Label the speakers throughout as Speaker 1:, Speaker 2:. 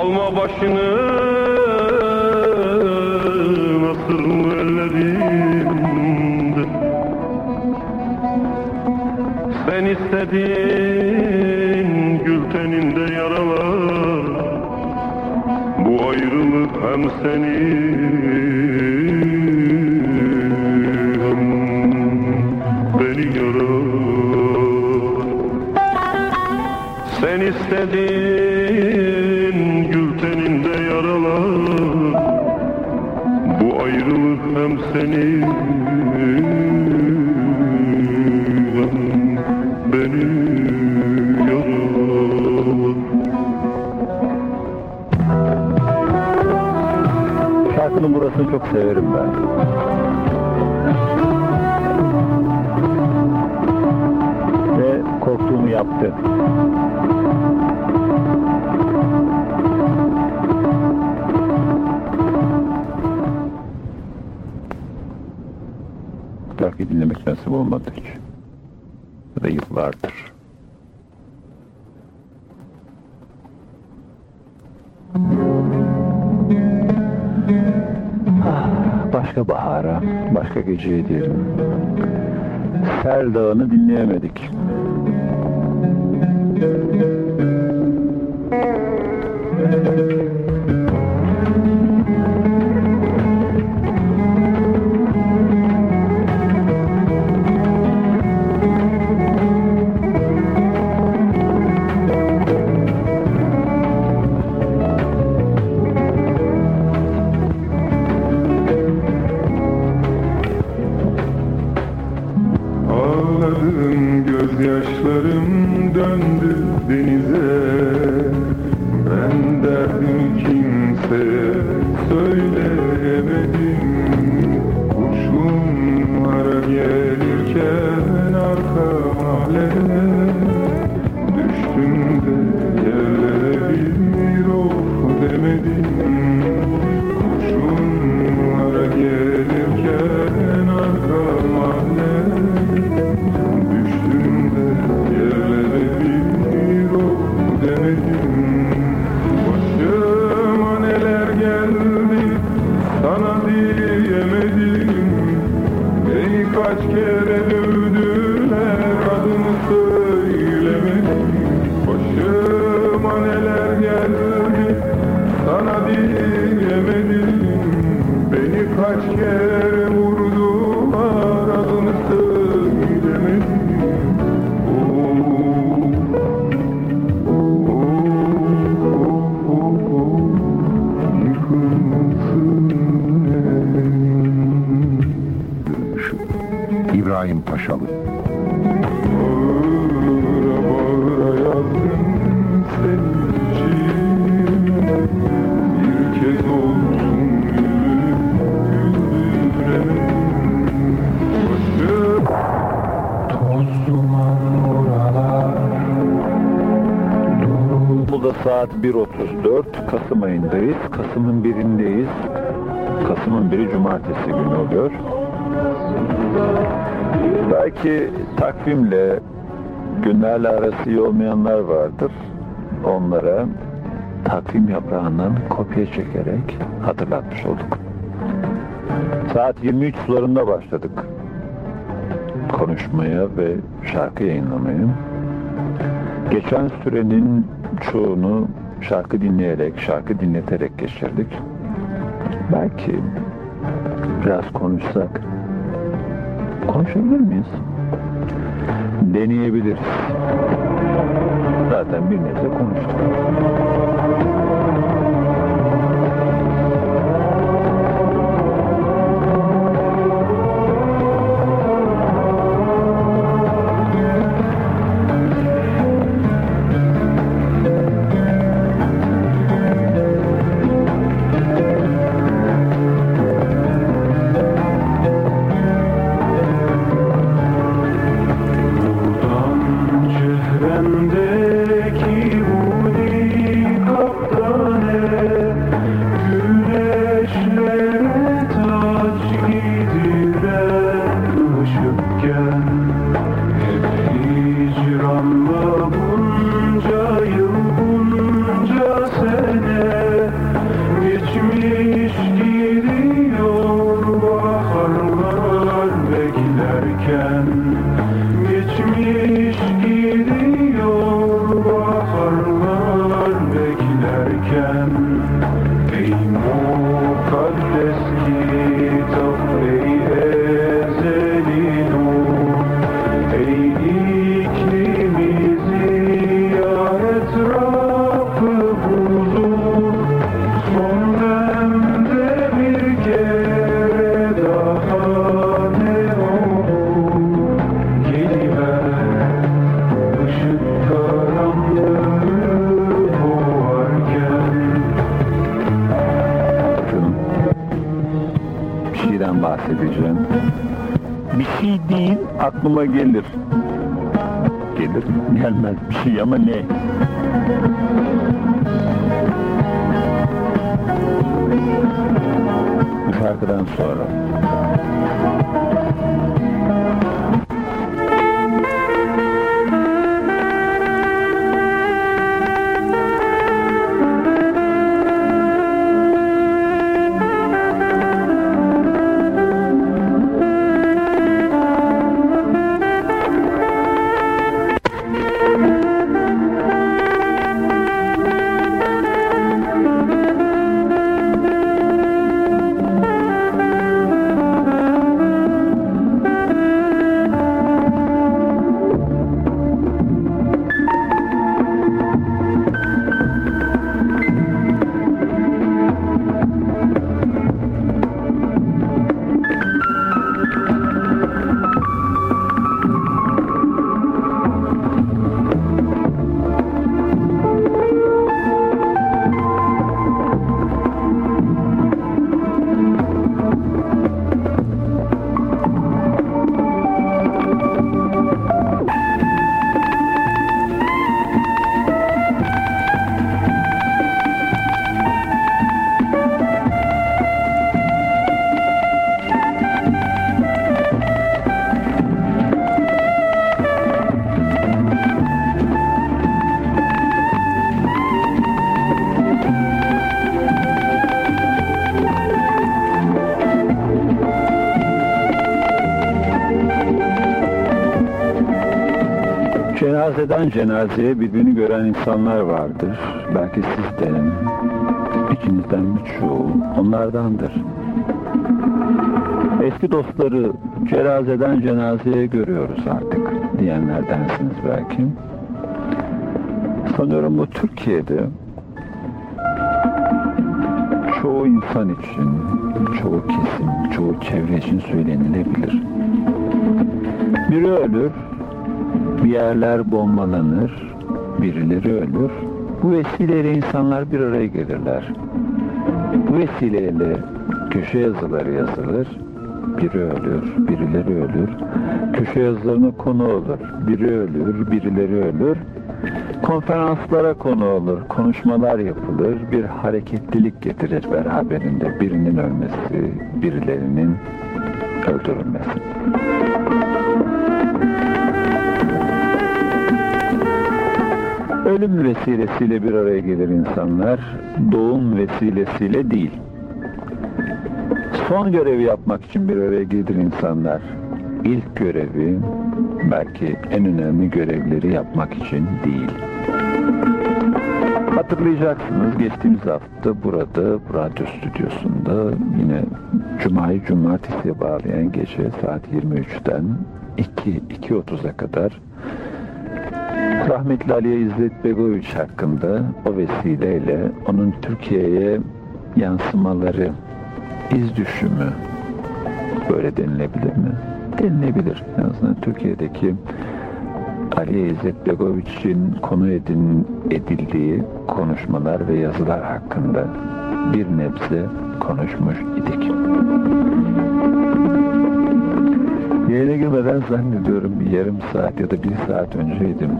Speaker 1: Alma başını nasıl ellerimde. Sen istedin gül teninde yaralar. Bu ayrılık hem seni beni yarar. Sen istedin Canım seni canım beni yaralan
Speaker 2: Şarkının burasını çok severim ben. Ve korktuğumu yaptı. nasip olmadı hiç. Bu da. Ah,
Speaker 3: başka bahara, başka geceye diyelim. Ser Dağı'nı dinleyemedik. denize. Ben derdim kimse söyle.
Speaker 4: İbrahim Paşalı.
Speaker 3: Bağıra bağıra yazdım senin saat 1.34 Kasım ayındayız. Kasım'ın birindeyiz. Kasım'ın biri cumartesi günü oluyor. Belki takvimle günlerle arası iyi olmayanlar vardır. Onlara takvim yaprağından kopya çekerek hatırlatmış olduk. Saat 23 sularında başladık konuşmaya ve şarkı yayınlamaya. Geçen sürenin
Speaker 2: çoğunu şarkı dinleyerek, şarkı dinleterek geçirdik. Belki biraz konuşsak Konuşabilir miyiz? Deneyebiliriz. Zaten bir nebze konuştuk. Krishna. Aklıma gelir. Gelir gelmez bir şey ama ne? Bu şarkıdan sonra. Cenazeden cenazeye birbirini gören insanlar vardır. Belki siz de, içinizden birçoğu onlardandır. Eski dostları cenazeden cenazeye görüyoruz artık diyenlerdensiniz belki. Sanıyorum bu Türkiye'de çoğu insan için, çoğu kesim, çoğu çevre için söylenilebilir. Biri ölür, bir yerler bombalanır, birileri ölür. Bu vesileyle insanlar bir araya gelirler. Bu vesileyle köşe yazıları yazılır. Biri ölür, birileri ölür. Köşe yazılarına konu olur. Biri ölür, birileri ölür. Konferanslara konu olur, konuşmalar yapılır, bir hareketlilik getirir beraberinde birinin ölmesi, birilerinin öldürülmesi. Ölüm vesilesiyle bir araya gelir insanlar, doğum vesilesiyle değil. Son görevi yapmak için bir araya gelir insanlar. İlk görevi, belki en önemli görevleri yapmak için değil. Hatırlayacaksınız geçtiğimiz hafta burada radyo stüdyosunda yine Cuma'yı Cumartesi'ye bağlayan gece saat 23'ten 2, 2.30'a kadar rahmetli Aliye İzzet Begoviç hakkında o vesileyle onun Türkiye'ye yansımaları, iz düşümü böyle denilebilir mi? Denilebilir. En azından Türkiye'deki Ali İzzet Begoviç'in konu edin, edildiği konuşmalar ve yazılar hakkında bir nebze konuşmuş idik. Yayına girmeden zannediyorum yarım saat ya da bir saat önceydim.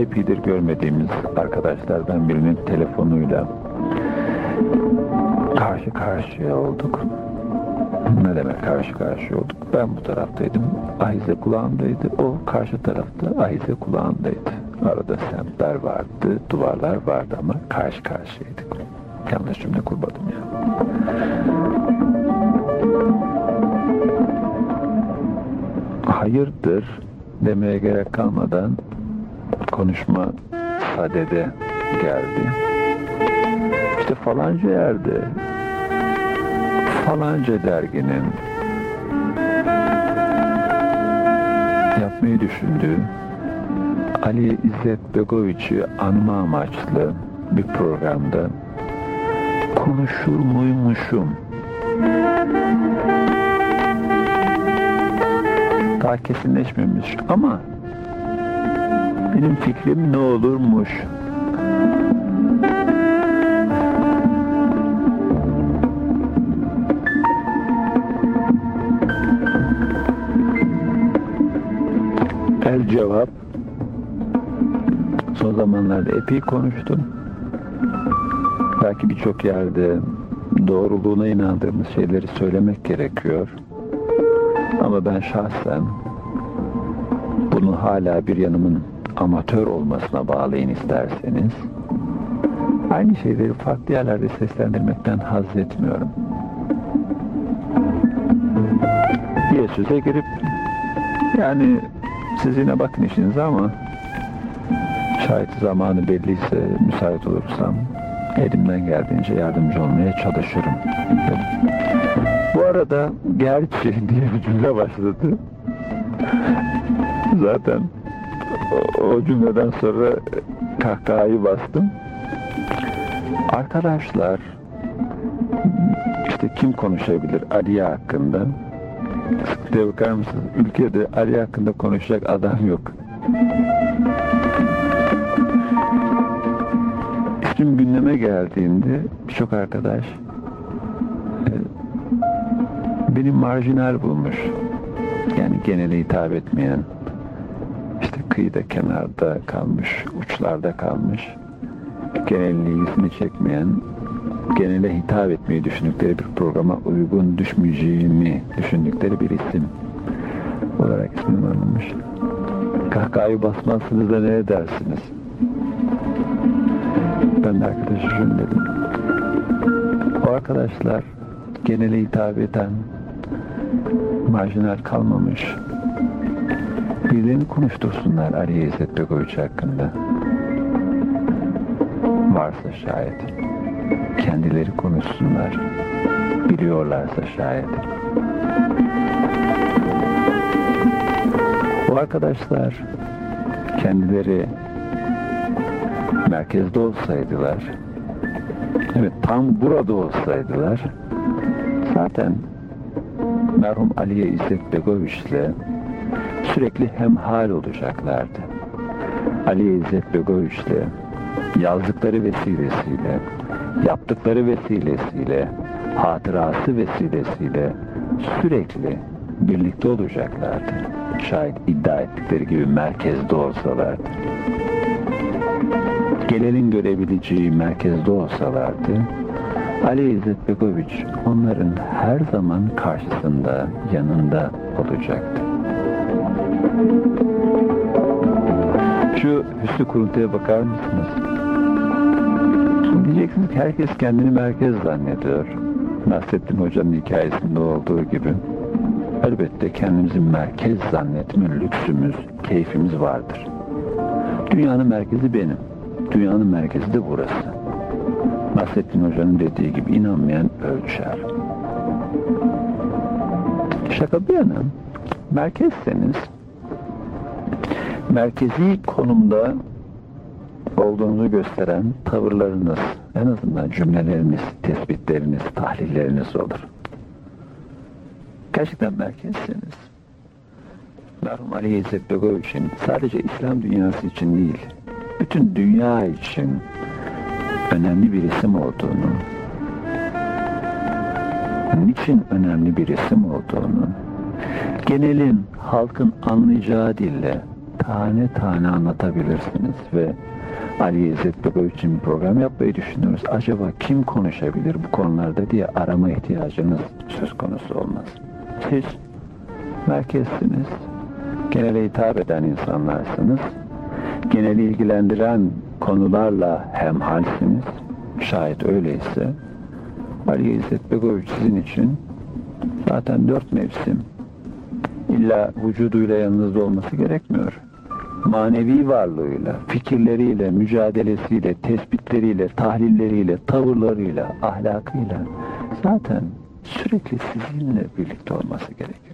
Speaker 2: Epeydir görmediğimiz arkadaşlardan birinin telefonuyla karşı karşıya olduk. Ne demek karşı karşıya olduk? Ben bu taraftaydım, Ahize kulağındaydı. O karşı tarafta Ahize kulağındaydı. Arada semtler vardı, duvarlar vardı ama karşı karşıyaydık. Yanlış cümle kurmadım ya. Hayırdır demeye gerek kalmadan konuşma sadede geldi. İşte falanca yerde falanca derginin yapmayı düşündüğü Ali İzzet Begoviç'i anma amaçlı bir programda konuşur muymuşum? Daha kesinleşmemiş ama benim fikrim ne olurmuş? El cevap son zamanlarda epey konuştum. Belki birçok yerde doğruluğuna inandığımız şeyleri söylemek gerekiyor. Ama ben şahsen bunu hala bir yanımın amatör olmasına bağlayın isterseniz aynı şeyleri farklı yerlerde seslendirmekten haz etmiyorum. diye söze girip yani siz yine bakın işinize ama şayet zamanı belliyse müsait olursam elimden geldiğince yardımcı olmaya çalışırım. Bu arada gerçi diye bir cümle başladı. Zaten o, cümleden sonra kahkahayı bastım. Arkadaşlar işte kim konuşabilir Aliye hakkında? Sıkıntıya bakar mısınız? Ülkede Ali hakkında konuşacak adam yok. İsmim gündeme geldiğinde birçok arkadaş e, beni marjinal bulmuş. Yani genele hitap etmeyen, işte kıyıda kenarda kalmış, uçlarda kalmış, genelin ilgisini çekmeyen, genele hitap etmeyi düşündükleri bir programa uygun düşmeyeceğimi düşündükleri bir isim olarak ismim alınmış. Kahkahayı basmazsınız da ne edersiniz? Ben de arkadaşa şunu dedim. O arkadaşlar genele hitap eden marjinal kalmamış. Birilerini konuştursunlar Ali İzzet Begoviç hakkında. Varsa şayet. Kendileri konuşsunlar. Biliyorlarsa şayet. Bu arkadaşlar kendileri merkezde olsaydılar, evet tam burada olsaydılar, zaten merhum Aliye İzzet Begoviç'le sürekli hemhal olacaklardı. Aliye İzzet Begoviç'le yazdıkları vesilesiyle, yaptıkları vesilesiyle, hatırası vesilesiyle sürekli birlikte olacaklardı. Şayet iddia ettikleri gibi merkezde olsalardı. Gelenin görebileceği merkezde olsalardı, Ali İzzet Begoviç onların her zaman karşısında, yanında olacaktı. Şu Hüsnü Kuruntu'ya bakar mısınız? Diyeceksiniz ki herkes kendini merkez zannediyor. Nasrettin Hoca'nın hikayesinde olduğu gibi. Elbette kendimizi merkez zannetme lüksümüz, keyfimiz vardır. Dünyanın merkezi benim. Dünyanın merkezi de burası. Nasrettin Hoca'nın dediği gibi inanmayan ölçer. Şaka bir yana merkezseniz merkezi konumda olduğunuzu gösteren tavırlarınız, en azından cümleleriniz, tespitleriniz, tahlilleriniz olur. Gerçekten merkezseniz, merhum Ali İzzet Begoviç'in sadece İslam dünyası için değil, bütün dünya için önemli bir isim olduğunu, niçin önemli bir isim olduğunu, genelin, halkın anlayacağı dille tane tane anlatabilirsiniz ve Ali İzzet Baba için bir program yapmayı düşünüyoruz. Acaba kim konuşabilir bu konularda diye arama ihtiyacınız söz konusu olmaz. Siz merkezsiniz, genele hitap eden insanlarsınız, geneli ilgilendiren konularla hemhalsiniz. Şayet öyleyse Ali İzzet Begoviç sizin için zaten dört mevsim illa vücuduyla yanınızda olması gerekmiyor. Manevi varlığıyla, fikirleriyle, mücadelesiyle, tespitleriyle, tahlilleriyle, tavırlarıyla, ahlakıyla zaten sürekli sizinle birlikte olması gerekirdi.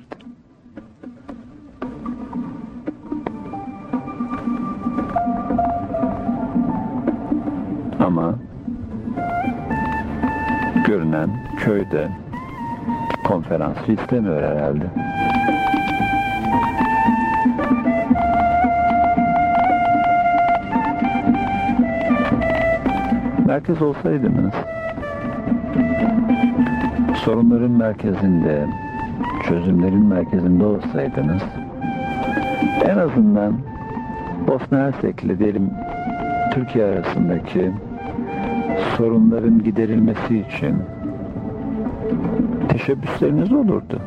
Speaker 2: Ama görünen köyde konferans istemiyor herhalde. Merkez olsaydınız sorunların merkezinde çözümlerin merkezinde olsaydınız en azından Bosna Hersek ile diyelim Türkiye arasındaki sorunların giderilmesi için teşebbüsleriniz olurdu.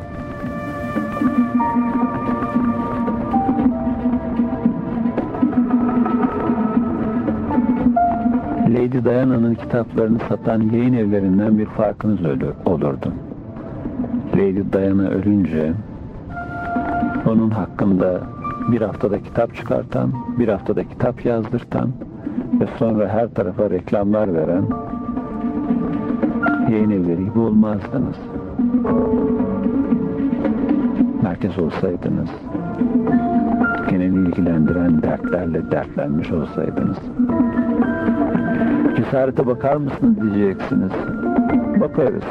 Speaker 2: Lady Diana'nın kitaplarını satan yayın evlerinden bir farkınız olurdu. Lady Diana ölünce onun hakkında bir haftada kitap çıkartan, bir haftada kitap yazdırtan ve sonra her tarafa reklamlar veren yayın evleri gibi olmazdınız. Merkez olsaydınız, genel ilgilendiren dertlerle dertlenmiş olsaydınız, cesarete bakar mısınız diyeceksiniz. Bakarız.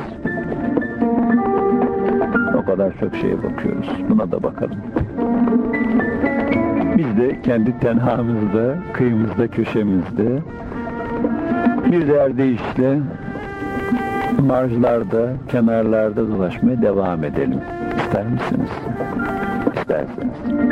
Speaker 2: O kadar çok şeye bakıyoruz. Buna da bakalım. Biz de kendi tenhamızda, kıyımızda, köşemizde bir derdi işle marjlarda, kenarlarda dolaşmaya devam edelim. İster misiniz? İsterseniz.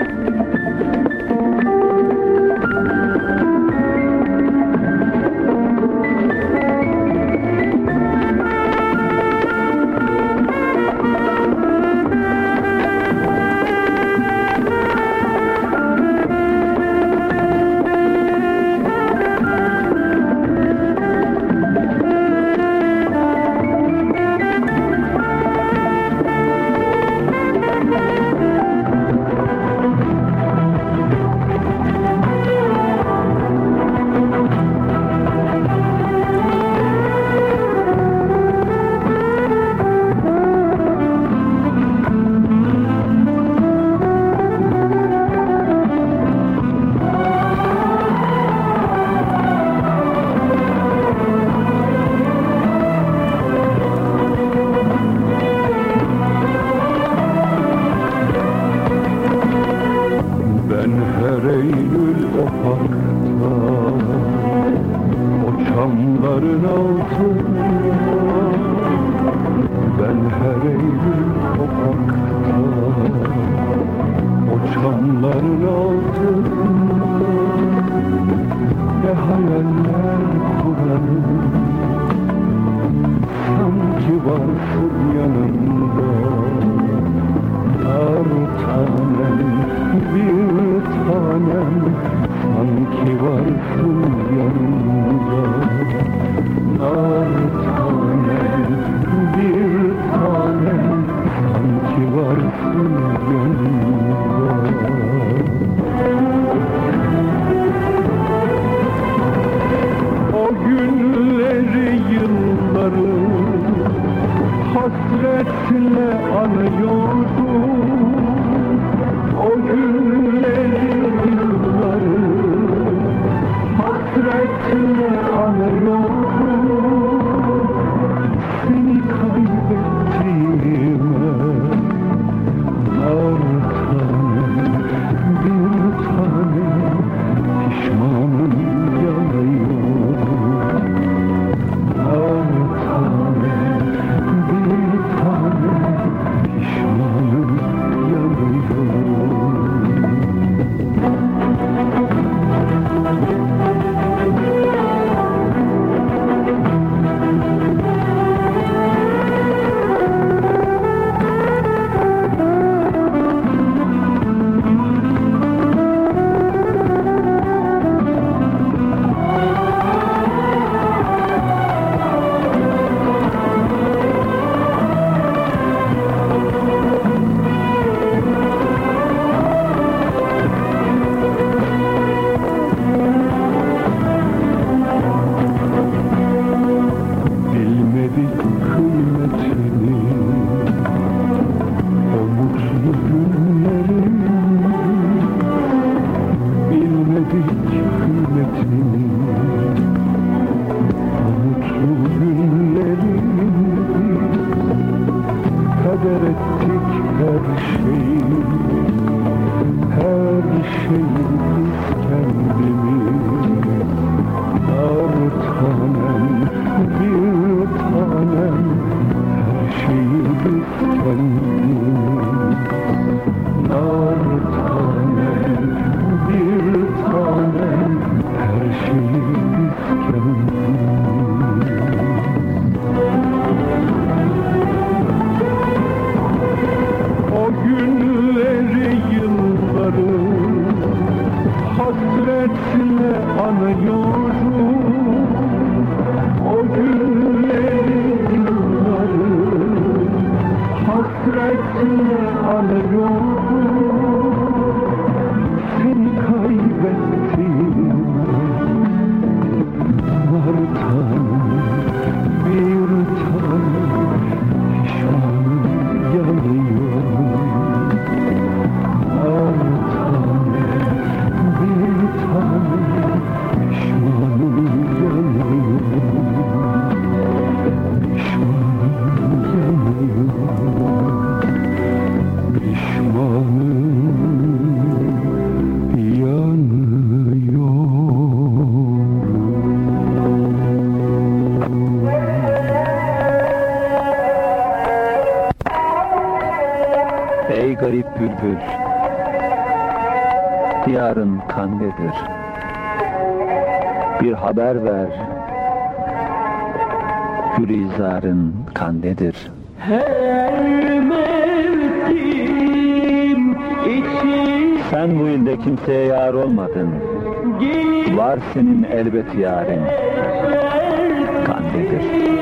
Speaker 5: Eylül o çamların altında. Ben her Eylül o parkta O çamların altında. Ne hayaller kurarım Sanki varsın yanımda Yar tanem, bir tanem Sanki varsın yanımda. Yar tanem, bir tanem Sanki varsın yanımda.
Speaker 2: O günleri yılları Hasretle anıyorum.
Speaker 5: sever. Gülizar'ın kandedir.
Speaker 2: Her mevsim için
Speaker 5: Sen bu ilde kimseye yar olmadın. Var senin elbet yarın. Kandedir.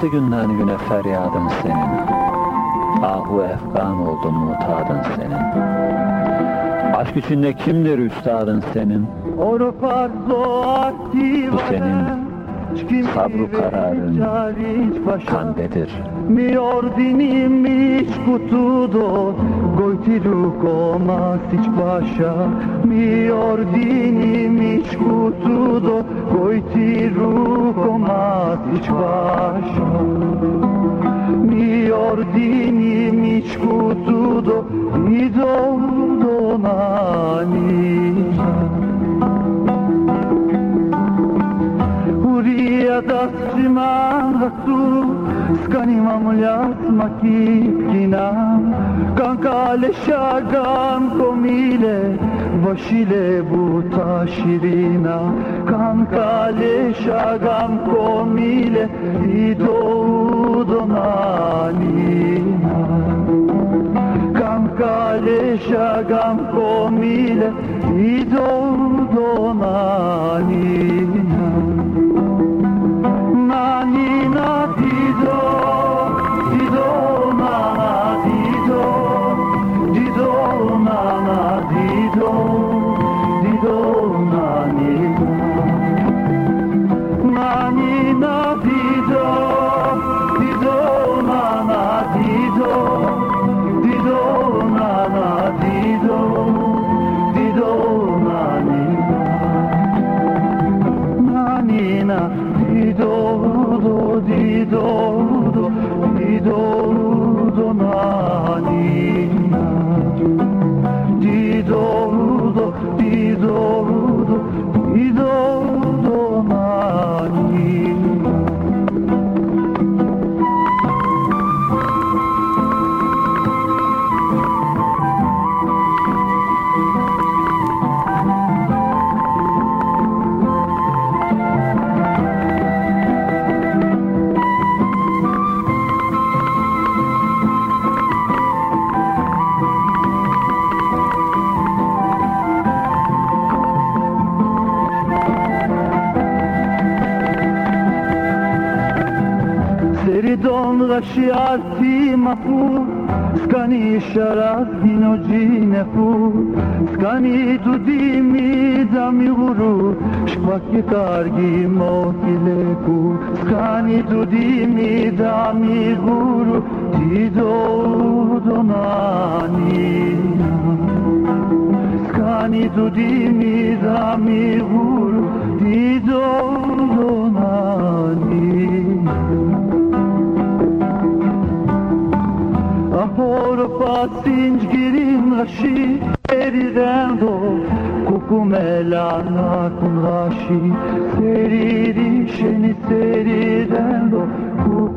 Speaker 2: Arttı günden güne feryadın senin. Ahu efgan oldu mutadın senin. Aşk içinde kimdir üstadın senin? Bu senin sabru kararın kandedir.
Speaker 6: Mi ordini mi scutudo Goitiru koma siç başa Mi ordini mi scutudo Goitiru koma siç başa Mi ordini mi scutudo Ido donani דסטימה רצו זקנים המוליית מקיף קינם קרקע לשגם קומילה בשילה בוטה שירינה קרקע לשגם קומילה אידו דוננינה קרקע לשגם קומילה אידו דוננינה Anina Tido, Tido Mama. Scani tu dimmi dammi guru Ti do donani Ahor pasinj girin rashi Eridendo kumela kun rashi seri risheni seri dendo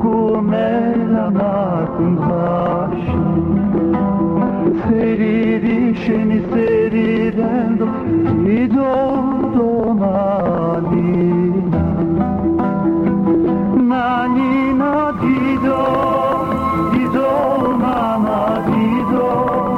Speaker 6: kumela kun rashi seri risheni seri dendo ido donalina nanina dido. Dido mama dido.